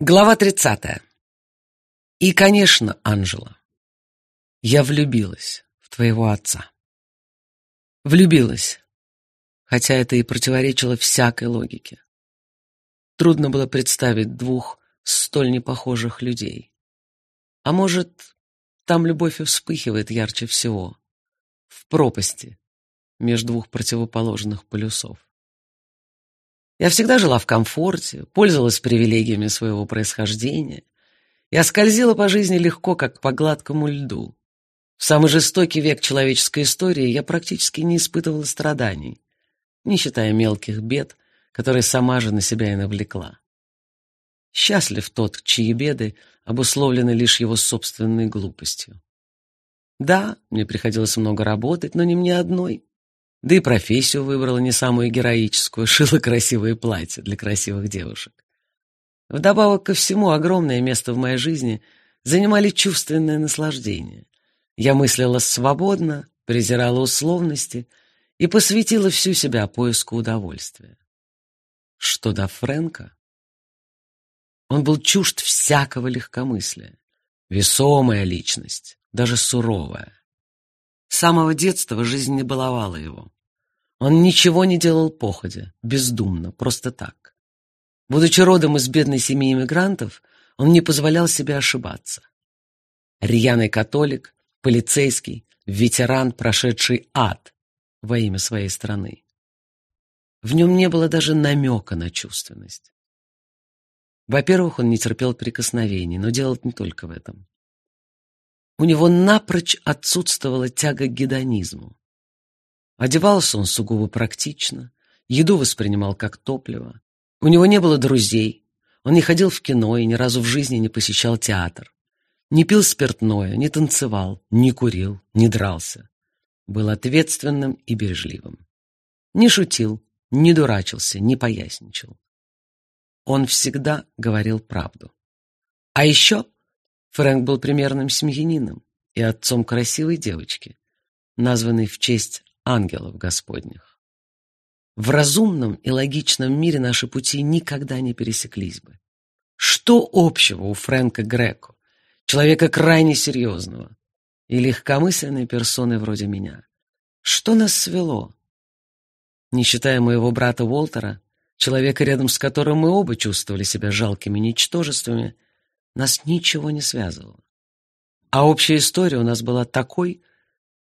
Глава 30. И, конечно, Анжела, я влюбилась в твоего отца. Влюбилась, хотя это и противоречило всякой логике. Трудно было представить двух столь непохожих людей. А может, там любовь и вспыхивает ярче всего, в пропасти между двух противоположных полюсов. Я всегда жила в комфорте, пользовалась привилегиями своего происхождения. Я скользила по жизни легко, как по гладкому льду. В самый жестокий век человеческой истории я практически не испытывала страданий, не считая мелких бед, которые сама же на себя и навлекла. Счастлив тот, чьи беды обусловлены лишь его собственной глупостью. Да, мне приходилось много работать, но не мне одной. Да и профессию выбрала не самую героическую, шила красивые платья для красивых девушек. Вдобавок ко всему, огромное место в моей жизни занимали чувственное наслаждение. Я мыслила свободно, презирала условности и посвятила всю себя поиску удовольствия. Что до Фрэнка? Он был чужд всякого легкомыслия. Весомая личность, даже суровая. С самого детства жизнь не баловала его. Он ничего не делал походя, бездумно, просто так. Будучи родом из бедной семьи иммигрантов, он не позволял себе ошибаться. Рьяный католик, полицейский, ветеран, прошедший ад во имя своей страны. В нем не было даже намека на чувственность. Во-первых, он не терпел прикосновений, но дело не только в этом. У него напрочь отсутствовала тяга к гедонизму. Одевался он сугубо практично, еду воспринимал как топливо. У него не было друзей, он не ходил в кино и ни разу в жизни не посещал театр. Не пил спиртное, не танцевал, не курил, не дрался. Был ответственным и бережливым. Не шутил, не дурачился, не поясничал. Он всегда говорил правду. А еще Фрэнк был примерным семьянином и отцом красивой девочки, названной в честь ангелов Господних. В разумном и логичном мире наши пути никогда не пересеклись бы. Что общего у Фрэнка Греко, человека крайне серьезного, и легкомысленной персоны вроде меня? Что нас свело? Не считая моего брата Уолтера, человека, рядом с которым мы оба чувствовали себя жалкими ничтожествами, нас ничего не связывало. А общая история у нас была такой,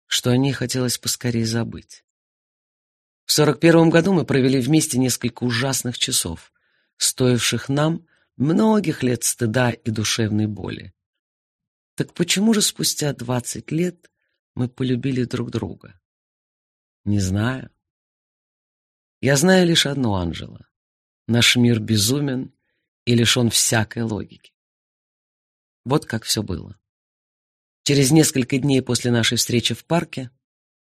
что о ней хотелось поскорее забыть. В сорок первом году мы провели вместе несколько ужасных часов, стоивших нам многих лет стыда и душевной боли. Так почему же спустя двадцать лет мы полюбили друг друга? Не знаю. Я знаю лишь одно, Анжела. Наш мир безумен и лишен всякой логики. Вот как все было. Через несколько дней после нашей встречи в парке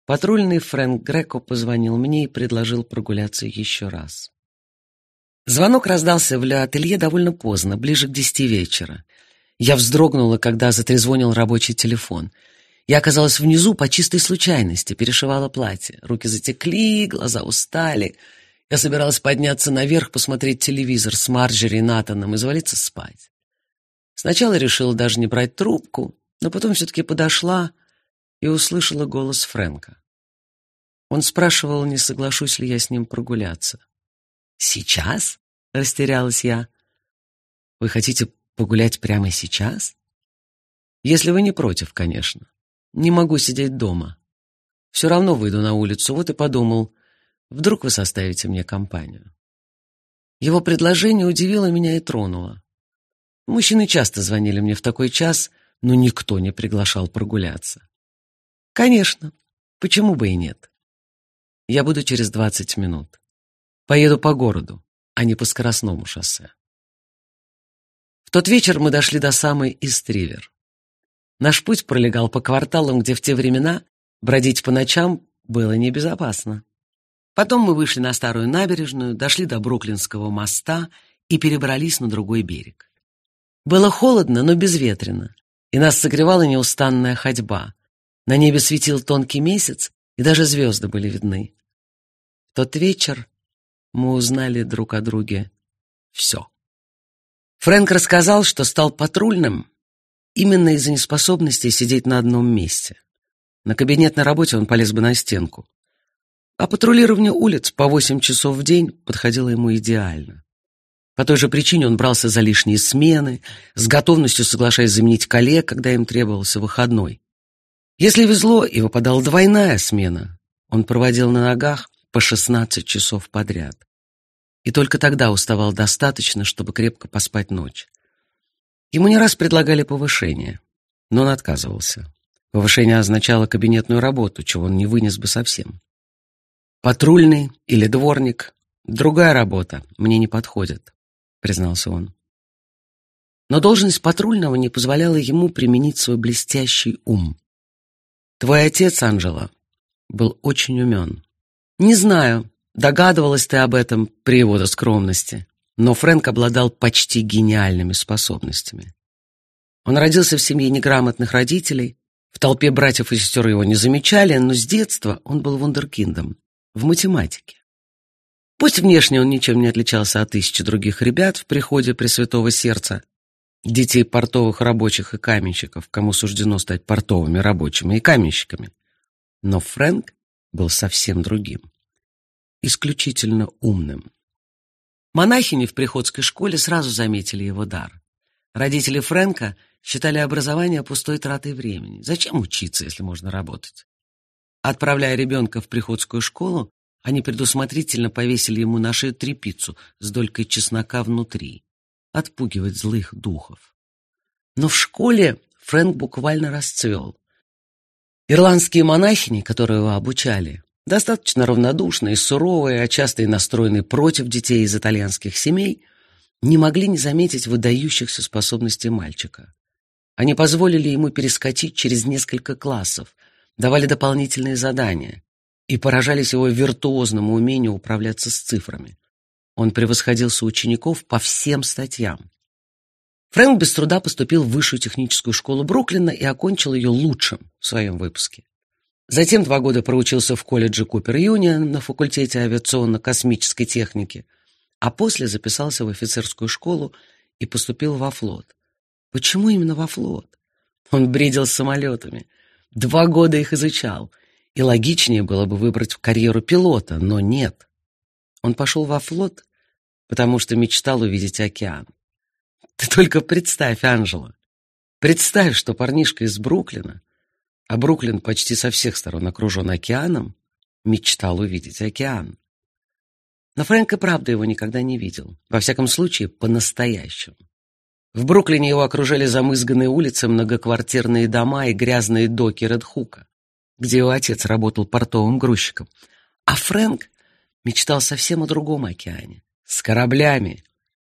патрульный Фрэнк Греко позвонил мне и предложил прогуляться еще раз. Звонок раздался в Ле-ателье довольно поздно, ближе к десяти вечера. Я вздрогнула, когда затрезвонил рабочий телефон. Я оказалась внизу по чистой случайности, перешивала платье. Руки затекли, глаза устали. Я собиралась подняться наверх, посмотреть телевизор с Марджери и Натаном и завалиться спать. Сначала решила даже не брать трубку, но потом все-таки подошла и услышала голос Фрэнка. Он спрашивал, не соглашусь ли я с ним прогуляться. «Сейчас?» — растерялась я. «Вы хотите погулять прямо сейчас?» «Если вы не против, конечно. Не могу сидеть дома. Все равно выйду на улицу, вот и подумал, вдруг вы составите мне компанию». Его предложение удивило меня и тронуло. Мужчины часто звонили мне в такой час, но никто не приглашал прогуляться. Конечно, почему бы и нет? Я буду через двадцать минут. Поеду по городу, а не по скоростному шоссе. В тот вечер мы дошли до самой Истривер. Наш путь пролегал по кварталам, где в те времена бродить по ночам было небезопасно. Потом мы вышли на старую набережную, дошли до Бруклинского моста и перебрались на другой берег. Было холодно, но безветренно, и нас согревала неустанная ходьба. На небе светил тонкий месяц, и даже звезды были видны. В тот вечер мы узнали друг о друге все. Фрэнк рассказал, что стал патрульным именно из-за неспособности сидеть на одном месте. На кабинетной работе он полез бы на стенку. А патрулирование улиц по восемь часов в день подходило ему идеально. По той же причине он брался за лишние смены, с готовностью соглашаясь заменить коллег, когда им требовался выходной. Если везло и выпадала двойная смена, он проводил на ногах по 16 часов подряд. И только тогда уставал достаточно, чтобы крепко поспать ночь. Ему не раз предлагали повышение, но он отказывался. Повышение означало кабинетную работу, чего он не вынес бы совсем. Патрульный или дворник — другая работа, мне не подходит, признался он. Но должность патрульного не позволяла ему применить свой блестящий ум. Твой отец, Анжела, был очень умен. Не знаю, догадывалась ты об этом при его скромности, но Фрэнк обладал почти гениальными способностями. Он родился в семье неграмотных родителей, в толпе братьев и сестер его не замечали, но с детства он был вундеркиндом в математике. Пусть внешне он ничем не отличался от тысячи других ребят в приходе Пресвятого Сердца, детей портовых рабочих и каменщиков, кому суждено стать портовыми рабочими и каменщиками. Но Фрэнк был совсем другим. Исключительно умным. Монахини в приходской школе сразу заметили его дар. Родители Фрэнка считали образование пустой тратой времени. Зачем учиться, если можно работать? Отправляя ребенка в приходскую школу, они предусмотрительно повесили ему на шею трепицу с долькой чеснока внутри. Отпугивать злых духов. Но в школе Фрэнк буквально расцвел. Ирландские монахини, которые его обучали, достаточно равнодушные, суровые, а часто и настроенные против детей из итальянских семей, не могли не заметить выдающихся способностей мальчика. Они позволили ему перескочить через несколько классов, давали дополнительные задания и поражались его виртуозному умению управляться с цифрами. Он превосходил соучеников по всем статьям. Фрэнк без труда поступил в высшую техническую школу Бруклина и окончил ее лучшим в своем выпуске. Затем два года проучился в колледже Купер Юнион на факультете авиационно-космической техники, а после записался в офицерскую школу и поступил во флот. Почему именно во флот? Он бредил самолетами, Два года их изучал, и логичнее было бы выбрать карьеру пилота, но нет. Он пошел во флот, потому что мечтал увидеть океан. Ты только представь, Анжела. Представь, что парнишка из Бруклина, а Бруклин почти со всех сторон окружен океаном, мечтал увидеть океан. Но Фрэнк и правда его никогда не видел. Во всяком случае, по-настоящему. В Бруклине его окружали замызганные улицы, многоквартирные дома и грязные доки Редхука, где его отец работал портовым грузчиком. А Фрэнк мечтал совсем о другом океане, с кораблями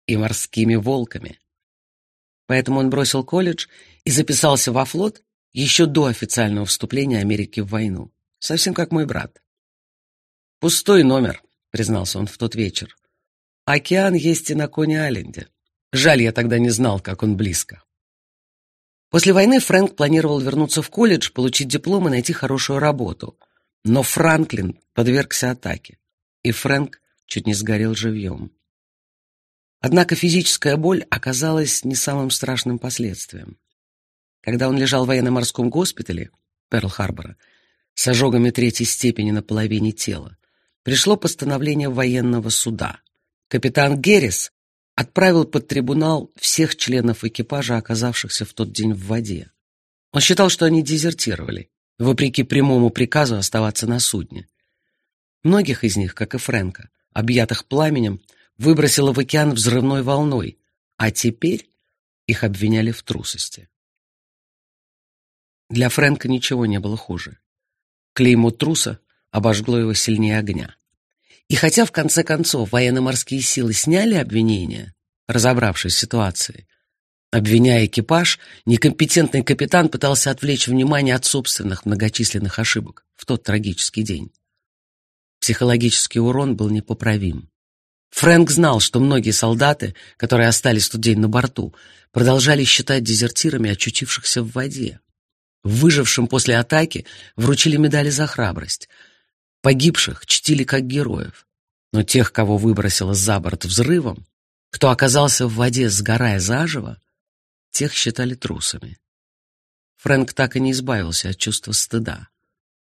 и морскими волками. Поэтому он бросил колледж и записался во флот еще до официального вступления Америки в войну, совсем как мой брат. «Пустой номер», — признался он в тот вечер. «Океан есть и на Коне-Айленде». Жаль, я тогда не знал, как он близко. После войны Фрэнк планировал вернуться в колледж, получить диплом и найти хорошую работу. Но Франклин подвергся атаке, и Фрэнк чуть не сгорел живьем. Однако физическая боль оказалась не самым страшным последствием. Когда он лежал в военно-морском госпитале Перл-Харбора с ожогами третьей степени на половине тела, пришло постановление военного суда. Капитан Геррис отправил под трибунал всех членов экипажа, оказавшихся в тот день в воде. Он считал, что они дезертировали, вопреки прямому приказу оставаться на судне. Многих из них, как и Фрэнка, объятых пламенем, выбросило в океан взрывной волной, а теперь их обвиняли в трусости. Для Фрэнка ничего не было хуже. Клеймо труса обожгло его сильнее огня. И хотя в конце концов военно-морские силы сняли обвинения, разобравшись в ситуации, обвиняя экипаж, некомпетентный капитан пытался отвлечь внимание от собственных многочисленных ошибок в тот трагический день. Психологический урон был непоправим. Фрэнк знал, что многие солдаты, которые остались тот день на борту, продолжали считать дезертирами очутившихся в воде. Выжившим после атаки вручили медали за храбрость – Погибших чтили как героев, но тех, кого выбросило за борт взрывом, Кто оказался в воде, сгорая заживо, тех считали трусами. Фрэнк так и не избавился от чувства стыда.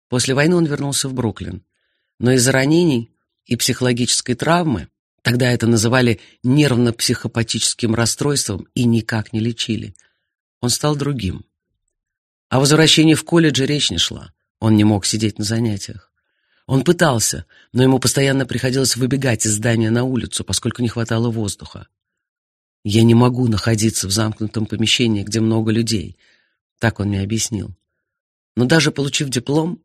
После войны он вернулся в Бруклин, но из-за ранений и психологической травмы, тогда это называли нервно-психопатическим расстройством и никак не лечили, он стал другим. О возвращении в колледж речь не шла, он не мог сидеть на занятиях. Он пытался, но ему постоянно приходилось выбегать из здания на улицу, поскольку не хватало воздуха. «Я не могу находиться в замкнутом помещении, где много людей», — так он мне объяснил. Но даже получив диплом,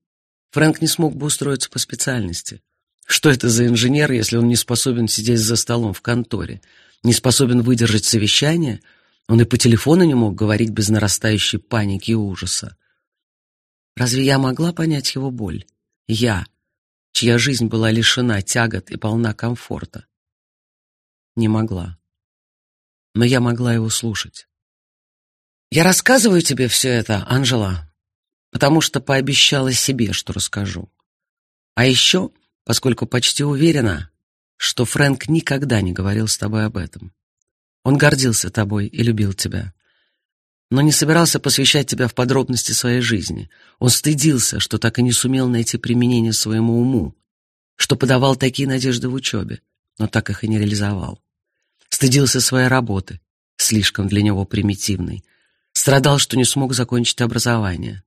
Фрэнк не смог бы устроиться по специальности. Что это за инженер, если он не способен сидеть за столом в конторе, не способен выдержать совещание? Он и по телефону не мог говорить без нарастающей паники и ужаса. Разве я могла понять его боль? Я, чья жизнь была лишена тягот и полна комфорта. Не могла. Но я могла его слушать. Я рассказываю тебе все это, Анжела, потому что пообещала себе, что расскажу. А еще, поскольку почти уверена, что Фрэнк никогда не говорил с тобой об этом. Он гордился тобой и любил тебя, но не собирался посвящать тебя в подробности своей жизни. Он стыдился, что так и не сумел найти применение своему уму, что подавал такие надежды в учебе, но так их и не реализовал. Стыдился своей работы, слишком для него примитивной. Страдал, что не смог закончить образование.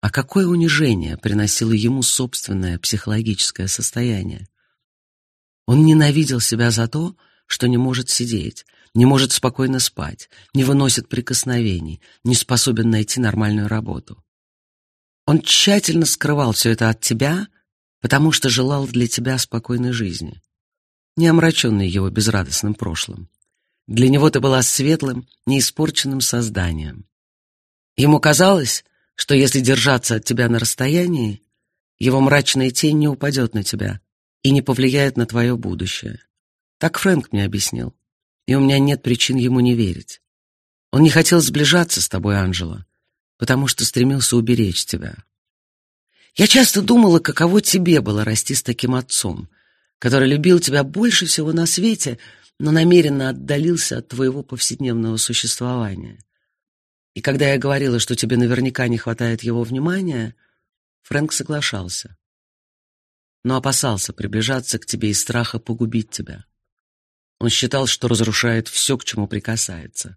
А какое унижение приносило ему собственное психологическое состояние? Он ненавидел себя за то, что не может сидеть, не может спокойно спать, не выносит прикосновений, не способен найти нормальную работу. Он тщательно скрывал все это от тебя, потому что желал для тебя спокойной жизни, не омраченной его безрадостным прошлым. Для него ты была светлым, неиспорченным созданием. Ему казалось, что если держаться от тебя на расстоянии, его мрачная тень не упадет на тебя и не повлияет на твое будущее. Так Фрэнк мне объяснил, и у меня нет причин ему не верить. Он не хотел сближаться с тобой, Анжела, потому что стремился уберечь тебя. Я часто думала, каково тебе было расти с таким отцом, который любил тебя больше всего на свете, но намеренно отдалился от твоего повседневного существования. И когда я говорила, что тебе наверняка не хватает его внимания, Фрэнк соглашался, но опасался приближаться к тебе из страха погубить тебя. Он считал, что разрушает все, к чему прикасается.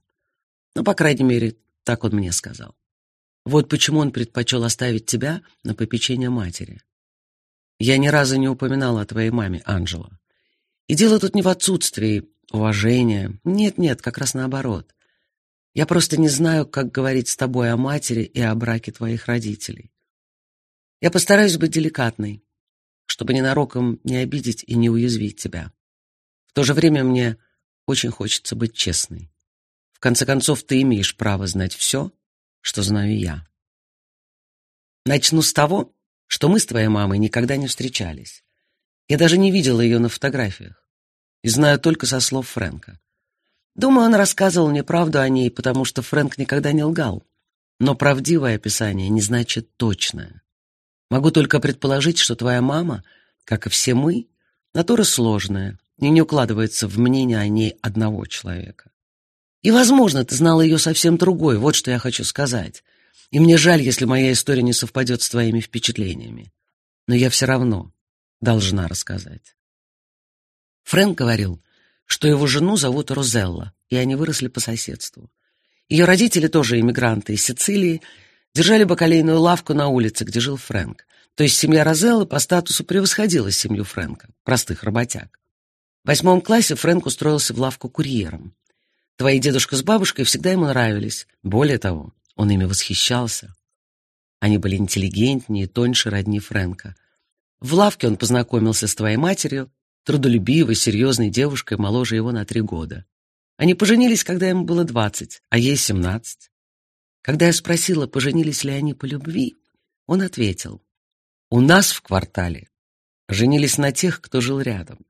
Ну, по крайней мере, так он мне сказал. Вот почему он предпочел оставить тебя на попечение матери. Я ни разу не упоминала о твоей маме, Анжела. И дело тут не в отсутствии уважения. Нет-нет, как раз наоборот. Я просто не знаю, как говорить с тобой о матери и о браке твоих родителей. Я постараюсь быть деликатной, чтобы ненароком не обидеть и не уязвить тебя. В то же время мне очень хочется быть честной. В конце концов, ты имеешь право знать все, что знаю я. Начну с того, что мы с твоей мамой никогда не встречались. Я даже не видела ее на фотографиях и знаю только со слов Фрэнка. Думаю, он рассказывал мне правду о ней, потому что Фрэнк никогда не лгал. Но правдивое описание не значит точное. Могу только предположить, что твоя мама, как и все мы, натура сложная и не укладывается в мнение о ней одного человека. И, возможно, ты знала ее совсем другой, вот что я хочу сказать. И мне жаль, если моя история не совпадет с твоими впечатлениями. Но я все равно должна рассказать. Фрэнк говорил, что его жену зовут Розелла, и они выросли по соседству. Ее родители, тоже иммигранты из Сицилии, держали бакалейную лавку на улице, где жил Фрэнк. То есть семья Розеллы по статусу превосходила семью Фрэнка, простых работяг. Восьмом классе Фрэнк устроился в лавку курьером. Твои дедушка с бабушкой всегда ему нравились. Более того, он ими восхищался. Они были интеллигентнее и тоньше родни Фрэнка. В лавке он познакомился с твоей матерью, трудолюбивой, серьезной девушкой, моложе его на три года. Они поженились, когда ему было двадцать, а ей семнадцать. Когда я спросила, поженились ли они по любви, он ответил: "У нас в квартале женились на тех, кто жил рядом,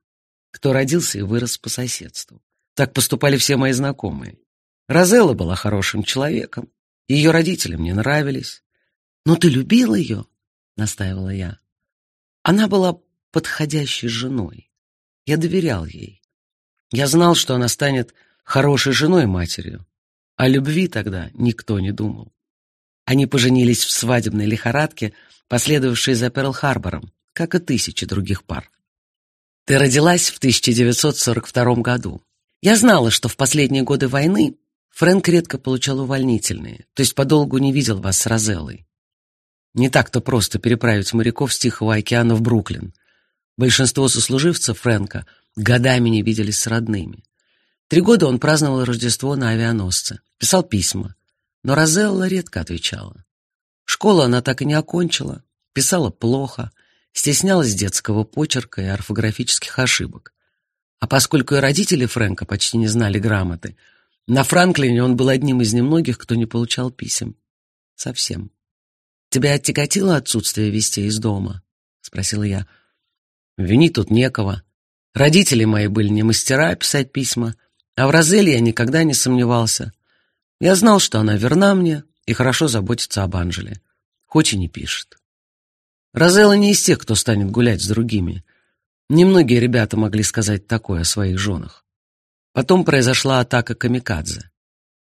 кто родился и вырос по соседству. Так поступали все мои знакомые. Розелла была хорошим человеком, ее родители мне нравились. Но ты любил ее?» — настаивала я. Она была подходящей женой. Я доверял ей. Я знал, что она станет хорошей женой матерью. О любви тогда никто не думал. Они поженились в свадебной лихорадке, последовавшей за Перл-Харбором, как и тысячи других пар. Ты родилась в 1942 году. Я знала, что в последние годы войны Фрэнк редко получал увольнительные, то есть подолгу не видел вас с Розеллой. Не так-то просто переправить моряков с Тихого океана в Бруклин. Большинство сослуживцев Фрэнка годами не виделись с родными. Три года он праздновал Рождество на авианосце, писал письма, но Розелла редко отвечала. Школу она так и не окончила, писала плохо, стеснялась детского почерка и орфографических ошибок. А поскольку и родители Фрэнка почти не знали грамоты, на Франклине он был одним из немногих, кто не получал писем. Совсем. «Тебя оттяготило отсутствие вестей из дома?» — спросила я. «Винить тут некого. Родители мои были не мастера писать письма, а в Розеле я никогда не сомневался. Я знал, что она верна мне и хорошо заботится об Анжеле, хоть и не пишет. Розелла не из тех, кто станет гулять с другими. Немногие ребята могли сказать такое о своих женах. Потом произошла атака камикадзе,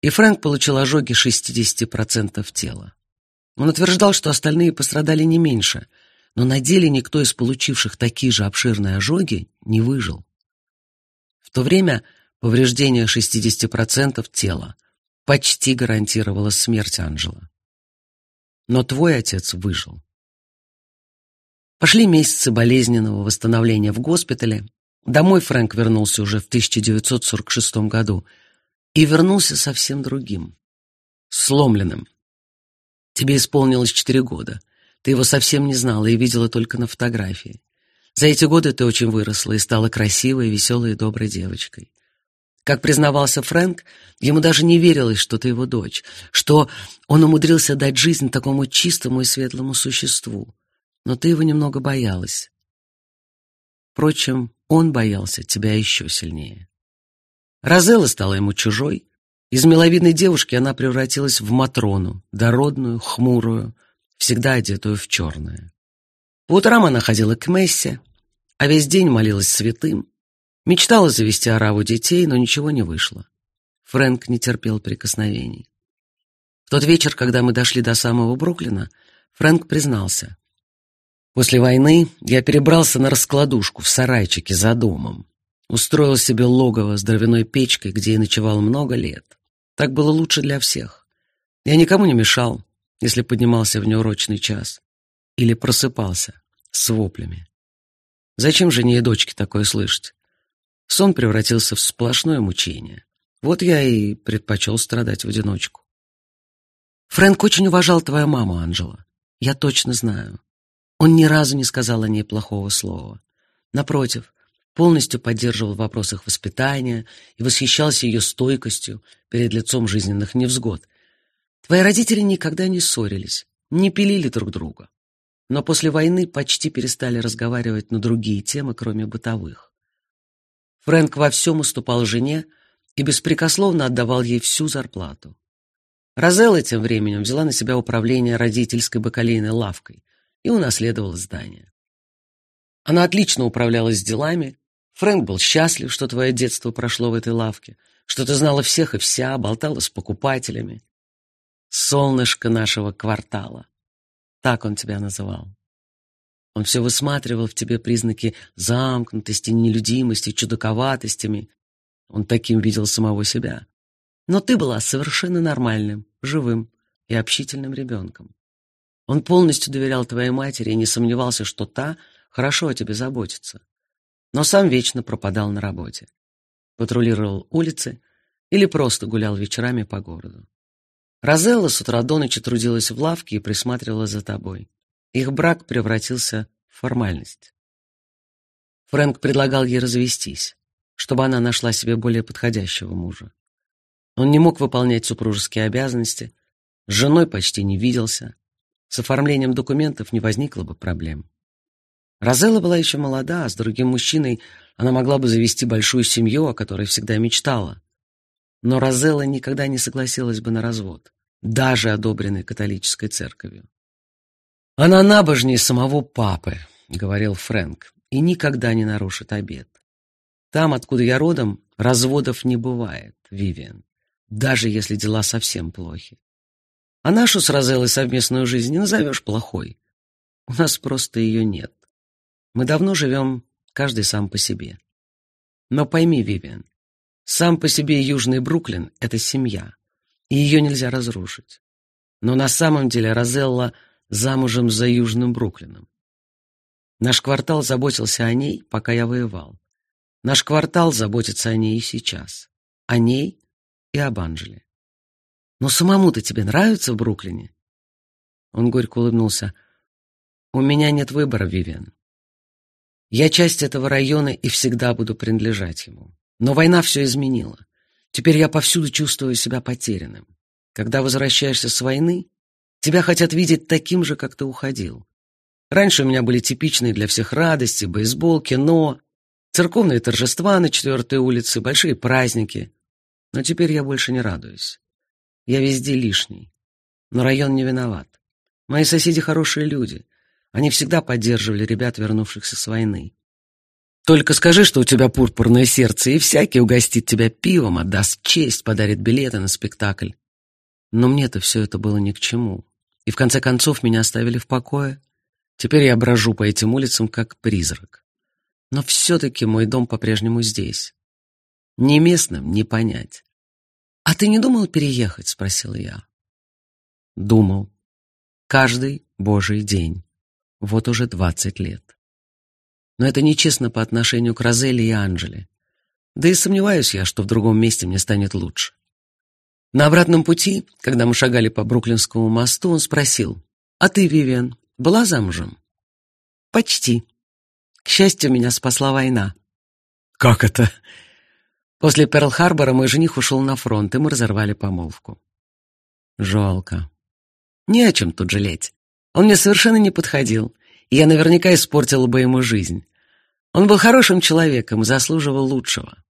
и Фрэнк получил ожоги 60% тела. Он утверждал, что остальные пострадали не меньше, но на деле никто из получивших такие же обширные ожоги не выжил. В то время Повреждение 60% тела почти гарантировало смерть Анжела. Но твой отец выжил. Пошли месяцы болезненного восстановления в госпитале. Домой Фрэнк вернулся уже в 1946 году и вернулся совсем другим, сломленным. Тебе исполнилось четыре года. Ты его совсем не знала и видела только на фотографии. За эти годы ты очень выросла и стала красивой, веселой и доброй девочкой. Как признавался Фрэнк, ему даже не верилось, что ты его дочь, что он умудрился дать жизнь такому чистому и светлому существу. Но ты его немного боялась. Впрочем, он боялся тебя еще сильнее. Розелла стала ему чужой. Из миловидной девушки она превратилась в Матрону, дородную, хмурую, всегда одетую в черное. По утрам она ходила к Мессе, а весь день молилась святым, Мечтала завести ораву детей, но ничего не вышло. Фрэнк не терпел прикосновений. В тот вечер, когда мы дошли до самого Бруклина, Фрэнк признался. После войны я перебрался на раскладушку в сарайчике за домом. Устроил себе логово с дровяной печкой, где и ночевал много лет. Так было лучше для всех. Я никому не мешал, если поднимался в неурочный час. Или просыпался с воплями. Зачем жене и дочке такое слышать? Сон превратился в сплошное мучение. Вот я и предпочел страдать в одиночку. Фрэнк очень уважал твою маму, Анжела. Я точно знаю. Он ни разу не сказал о ней плохого слова. Напротив, полностью поддерживал в вопросах воспитания и восхищался ее стойкостью перед лицом жизненных невзгод. Твои родители никогда не ссорились, не пилили друг друга. Но после войны почти перестали разговаривать на другие темы, кроме бытовых. Фрэнк во всем уступал жене и беспрекословно отдавал ей всю зарплату. Розелла тем временем взяла на себя управление родительской бакалейной лавкой и унаследовала здание. Она отлично управлялась делами. Фрэнк был счастлив, что твое детство прошло в этой лавке, что ты знала всех и вся, болтала с покупателями. Солнышко нашего квартала. Так он тебя называл. Он все высматривал в тебе признаки замкнутости, нелюдимости, чудаковатостями. Он таким видел самого себя. Но ты была совершенно нормальным, живым и общительным ребенком. Он полностью доверял твоей матери и не сомневался, что та хорошо о тебе заботится. Но сам вечно пропадал на работе. Патрулировал улицы или просто гулял вечерами по городу. Розелла с утра до ночи трудилась в лавке и присматривала за тобой. Их брак превратился в формальность. Фрэнк предлагал ей развестись, чтобы она нашла себе более подходящего мужа. Он не мог выполнять супружеские обязанности, с женой почти не виделся, с оформлением документов не возникло бы проблем. Розелла была еще молода, а с другим мужчиной она могла бы завести большую семью, о которой всегда мечтала. Но Розелла никогда не согласилась бы на развод, даже одобренный католической церковью. «Она набожнее самого папы», — говорил Фрэнк, — «и никогда не нарушит обед. Там, откуда я родом, Разводов не бывает, Вивиан, даже если дела совсем плохи. А нашу с Розеллой совместную жизнь не назовешь плохой. У нас просто ее нет. Мы давно живем каждый сам по себе. Но пойми, Вивиан, сам по себе Южный Бруклин — это семья, и ее нельзя разрушить. Но на самом деле Розелла замужем за Южным Бруклином. Наш квартал заботился о ней, пока я воевал. Наш квартал заботится о ней и сейчас. О ней и об Анжеле. Но самому-то тебе нравится в Бруклине? Он горько улыбнулся. У меня нет выбора, Вивиан. Я часть этого района и всегда буду принадлежать ему. Но война все изменила. Теперь я повсюду чувствую себя потерянным. Когда возвращаешься с войны, тебя хотят видеть таким же, как ты уходил. Раньше у меня были типичные для всех радости, бейсбол, кино, церковные торжества на четвертой улице, большие праздники. Но теперь я больше не радуюсь. Я везде лишний. Но район не виноват. Мои соседи хорошие люди. Они всегда поддерживали ребят, вернувшихся с войны. Только скажи, что у тебя пурпурное сердце, и всякий угостит тебя пивом, отдаст честь, подарит билеты на спектакль. Но мне-то все это было ни к чему. И в конце концов меня оставили в покое. Теперь я брожу по этим улицам как призрак. Но все-таки мой дом по-прежнему здесь. Не местным не понять. «А ты не думал переехать?» — спросила я. Думал. Каждый божий день. Вот уже двадцать лет. Но это нечестно по отношению к Розели и Анжеле. Да и сомневаюсь я, что в другом месте мне станет лучше. На обратном пути, когда мы шагали по Бруклинскому мосту, он спросил, «А ты, Вивиан, была замужем?» «Почти. К счастью, меня спасла война». «Как это?» После Перл-Харбора мой жених ушел на фронт, и мы разорвали помолвку. Жалко. Не о чем тут жалеть. Он мне совершенно не подходил, и я наверняка испортила бы ему жизнь. Он был хорошим человеком заслуживал лучшего.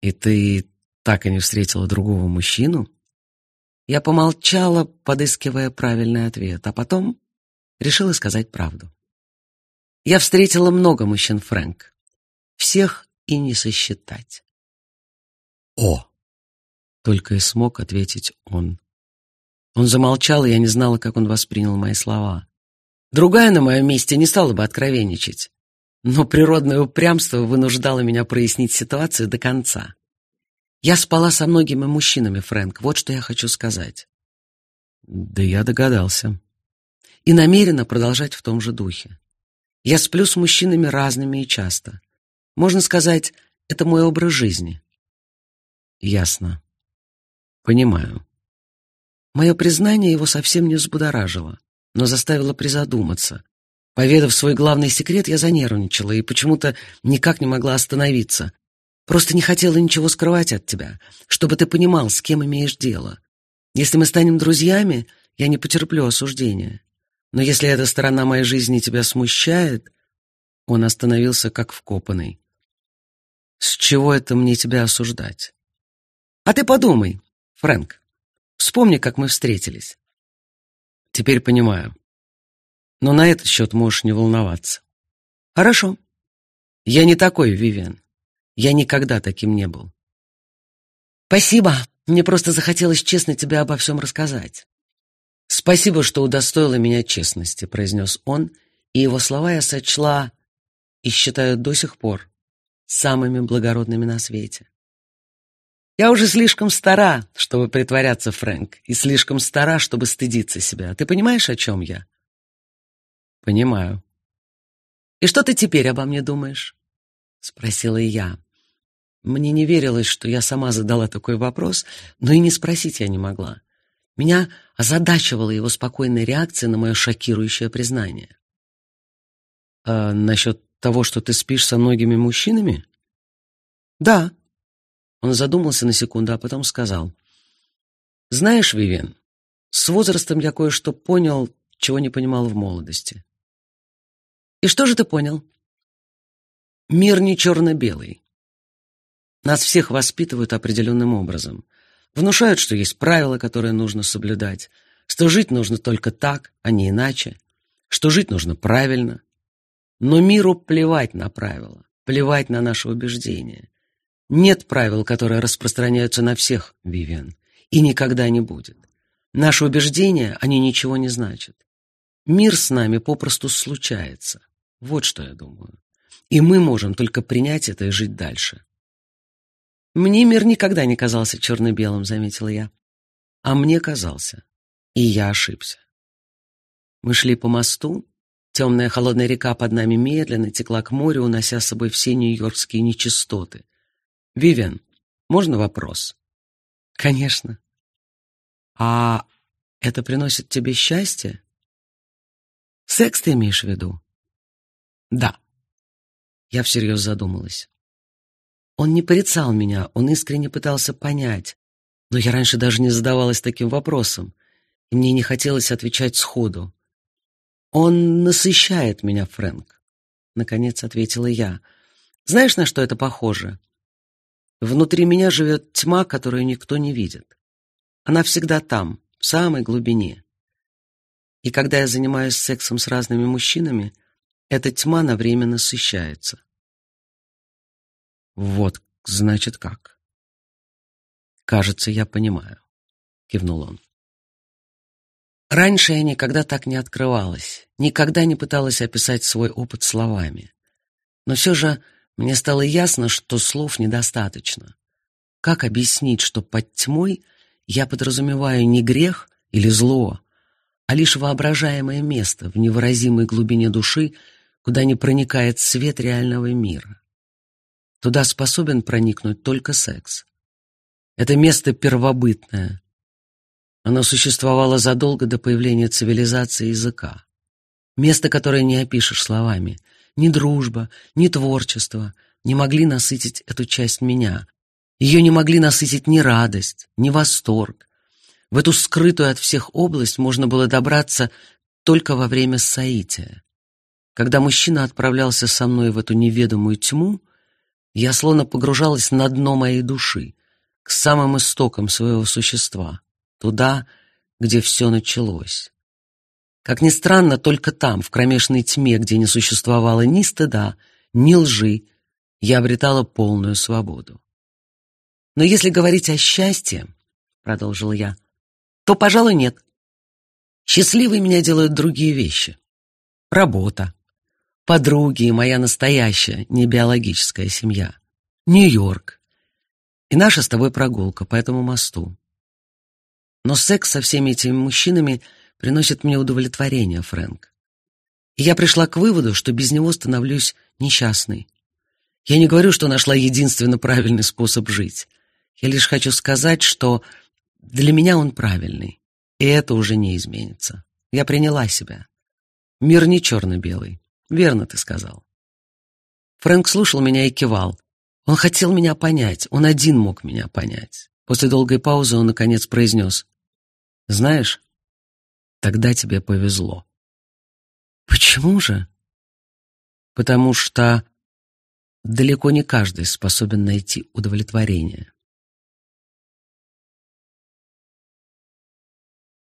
И ты так и не встретила другого мужчину? Я помолчала, подыскивая правильный ответ, а потом решила сказать правду. Я встретила много мужчин, Фрэнк. Всех и не сосчитать. О! Только и смог ответить он. Он замолчал, и я не знала, как он воспринял мои слова. Другая на моем месте не стала бы откровенничать. Но природное упрямство вынуждало меня прояснить ситуацию до конца. Я спала со многими мужчинами, Фрэнк, вот что я хочу сказать. Да я догадался. И намерена продолжать в том же духе. Я сплю с мужчинами разными и часто. Можно сказать, это мой образ жизни. Ясно. Понимаю. Мое признание его совсем не взбудоражило, но заставило призадуматься. Поведав свой главный секрет, я занервничала и почему-то никак не могла остановиться. Просто не хотела ничего скрывать от тебя, чтобы ты понимал, с кем имеешь дело. Если мы станем друзьями, я не потерплю осуждения. Но если эта сторона моей жизни тебя смущает...» Он остановился как вкопанный. «С чего это мне тебя осуждать?» «А ты подумай, Фрэнк. Вспомни, как мы встретились. Теперь понимаю. Но на этот счет можешь не волноваться. Хорошо. Я не такой, Вивиан. Я никогда таким не был. Спасибо. Мне просто захотелось честно тебе обо всем рассказать. Спасибо, что удостоила меня честности, произнес он, и его слова я сочла и считаю до сих пор самыми благородными на свете. Я уже слишком стара, чтобы притворяться, Фрэнк, и слишком стара, чтобы стыдиться себя. Ты понимаешь, о чем я? Понимаю. И что ты теперь обо мне думаешь? Спросила я. Мне не верилось, что я сама задала такой вопрос, но и не спросить я не могла. Меня озадачивала его спокойная реакция на мое шокирующее признание. «А насчет того, что ты спишь со многими мужчинами?» «Да», он задумался на секунду, а потом сказал. «Знаешь, Вивен, с возрастом я кое-что понял, чего не понимал в молодости». «И что же ты понял?» «Мир не черно-белый. Нас всех воспитывают определенным образом. Внушают, что есть правила, которые нужно соблюдать, что жить нужно только так, а не иначе, что жить нужно правильно. Но миру плевать на правила, плевать на наши убеждения. Нет правил, которые распространяются на всех, Вивиан, и никогда не будет. Наши убеждения, они ничего не значат. Мир с нами попросту случается. Вот что я думаю. И мы можем только принять это и жить дальше. Мне мир никогда не казался черно-белым, заметила я. А мне казался. И я ошибся. Мы шли по мосту. Темная холодная река под нами медленно текла к морю, унося с собой все нью-йоркские нечистоты. Вивен, можно вопрос? Конечно. А это приносит тебе счастье? Секс ты имеешь в виду? Да. Я всерьез задумалась. Он не порицал меня, он искренне пытался понять. Но я раньше даже не задавалась таким вопросом, и мне не хотелось отвечать сходу. «Он насыщает меня, Фрэнк», — наконец ответила я. «Знаешь, на что это похоже? Внутри меня живет тьма, которую никто не видит. Она всегда там, в самой глубине. И когда я занимаюсь сексом с разными мужчинами, эта тьма на время насыщается. Вот, значит, как. Кажется, я понимаю, кивнул он. Раньше я никогда так не открывалась, никогда не пыталась описать свой опыт словами. Но все же мне стало ясно, что слов недостаточно. Как объяснить, что под тьмой я подразумеваю не грех или зло, а лишь воображаемое место в невыразимой глубине души, куда не проникает свет реального мира? Туда способен проникнуть только секс. Это место первобытное. Оно существовало задолго до появления цивилизации языка. Место, которое не опишешь словами — ни дружба, ни творчество не могли насытить эту часть меня. Ее не могли насытить ни радость, ни восторг. В эту скрытую от всех область можно было добраться только во время соития. Когда мужчина отправлялся со мной в эту неведомую тьму, я словно погружалась на дно моей души, к самым истокам своего существа, туда, где все началось. Как ни странно, только там, в кромешной тьме, где не существовало ни стыда, ни лжи, я обретала полную свободу. Но если говорить о счастье, продолжил я, то, пожалуй, нет. Счастливой меня делают другие вещи. Работа, подруги и моя настоящая, не биологическая семья. Нью-Йорк. И наша с тобой прогулка по этому мосту. Но секс со всеми этими мужчинами — приносит мне удовлетворение, Фрэнк. И я пришла к выводу, что без него становлюсь несчастной. Я не говорю, что нашла единственно правильный способ жить. Я лишь хочу сказать, что для меня он правильный, и это уже не изменится. Я приняла себя. Мир не черно-белый. Верно ты сказал. Фрэнк слушал меня и кивал. Он хотел меня понять, он один мог меня понять. После долгой паузы он наконец произнес: "Знаешь, Тогда тебе повезло. Почему же? Потому что далеко не каждый способен найти удовлетворение.